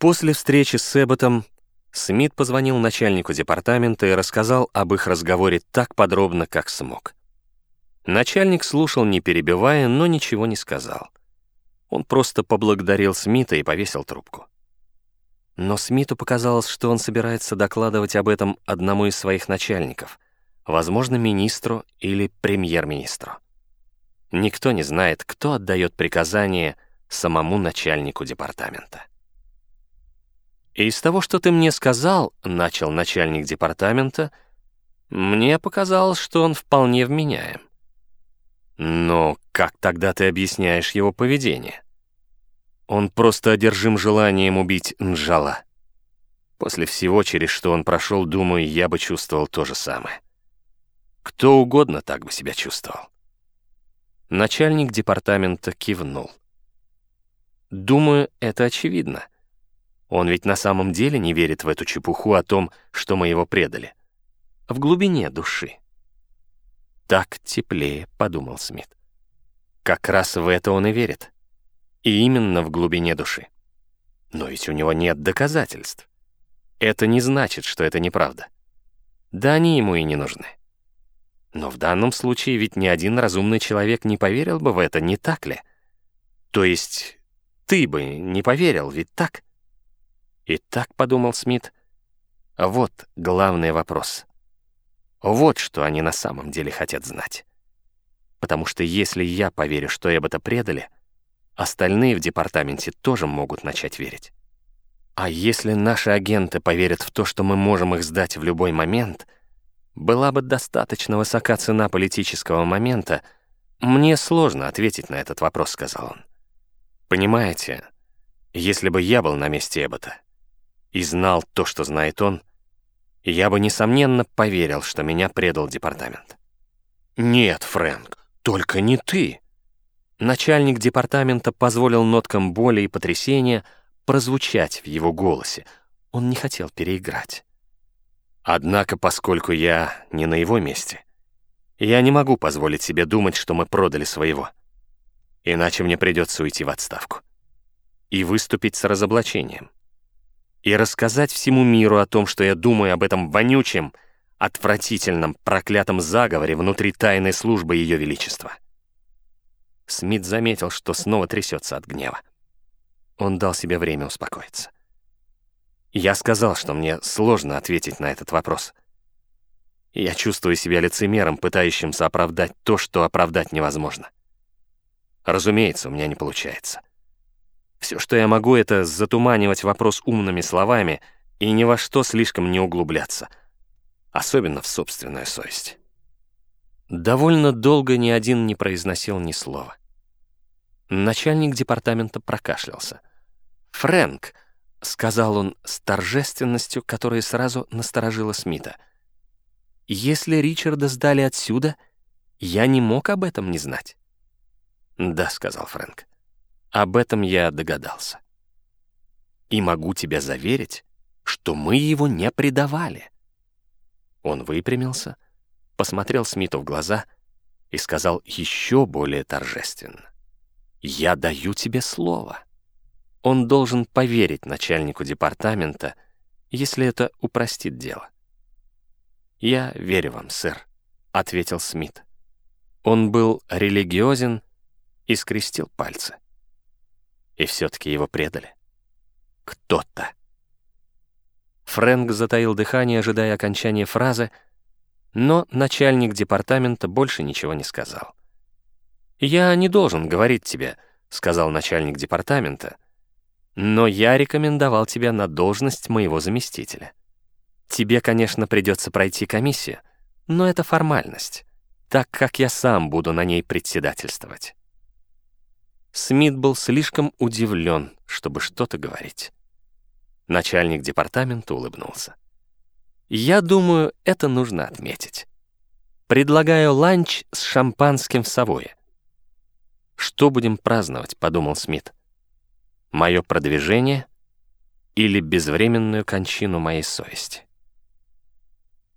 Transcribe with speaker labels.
Speaker 1: После встречи с Эбботом Смит позвонил начальнику департамента и рассказал об их разговоре так подробно, как смог. Начальник слушал, не перебивая, но ничего не сказал. Он просто поблагодарил Смита и повесил трубку. Но Смиту показалось, что он собирается докладывать об этом одному из своих начальников, возможно, министру или премьер-министру. Никто не знает, кто отдает приказание самому начальнику департамента. Из того, что ты мне сказал, начал начальник департамента, мне показалось, что он вполне вменяем. Но как тогда ты объясняешь его поведение? Он просто одержим желанием убить Нджала. После всего, через что он прошел, думаю, я бы чувствовал то же самое. Кто угодно так бы себя чувствовал. Начальник департамента кивнул. Думаю, это очевидно. Он ведь на самом деле не верит в эту чепуху о том, что мы его предали. В глубине души. «Так теплее», — подумал Смит. Как раз в это он и верит. И именно в глубине души. Но ведь у него нет доказательств. Это не значит, что это неправда. Да они ему и не нужны. Но в данном случае ведь ни один разумный человек не поверил бы в это, не так ли? То есть ты бы не поверил, ведь так? И так, подумал Смит, вот главный вопрос. Вот что они на самом деле хотят знать. Потому что если я поверю, что Эббота предали, остальные в департаменте тоже могут начать верить. А если наши агенты поверят в то, что мы можем их сдать в любой момент, была бы достаточно высока цена политического момента, мне сложно ответить на этот вопрос, сказал он. Понимаете, если бы я был на месте Эббота и знал то, что знает он, я бы, несомненно, поверил, что меня предал департамент. «Нет, Фрэнк, только не ты!» Начальник департамента позволил ноткам боли и потрясения прозвучать в его голосе. Он не хотел переиграть. Однако, поскольку я не на его месте, я не могу позволить себе думать, что мы продали своего. Иначе мне придется уйти в отставку и выступить с разоблачением и рассказать всему миру о том, что я думаю об этом вонючем, отвратительном, проклятом заговоре внутри тайной службы Ее Величества. Смит заметил, что снова трясется от гнева. Он дал себе время успокоиться. Я сказал, что мне сложно ответить на этот вопрос. Я чувствую себя лицемером, пытающимся оправдать то, что оправдать невозможно. Разумеется, у меня не получается. Все, что я могу, это затуманивать вопрос умными словами и ни во что слишком не углубляться, особенно в собственную совесть. Довольно долго ни один не произносил ни слова. Начальник департамента прокашлялся. «Фрэнк», — сказал он с торжественностью, которая сразу насторожила Смита, «если Ричарда сдали отсюда, я не мог об этом не знать». «Да», — сказал Фрэнк. Об этом я догадался. И могу тебя заверить, что мы его не предавали. Он выпрямился, посмотрел Смиту в глаза и сказал еще более торжественно. «Я даю тебе слово». Он должен поверить начальнику департамента, если это упростит дело. «Я верю вам, сэр», — ответил Смит. Он был религиозен и скрестил пальцы. И все-таки его предали. Кто-то. Фрэнк затаил дыхание, ожидая окончания фразы, но начальник департамента больше ничего не сказал. «Я не должен говорить тебе», — сказал начальник департамента, «но я рекомендовал тебя на должность моего заместителя. Тебе, конечно, придется пройти комиссию, но это формальность, так как я сам буду на ней председательствовать». Смит был слишком удивлен, чтобы что-то говорить. Начальник департамента улыбнулся. «Я думаю, это нужно отметить. Предлагаю ланч с шампанским в Савое». «Что будем праздновать?» — подумал Смит. «Мое продвижение или безвременную кончину моей совести?»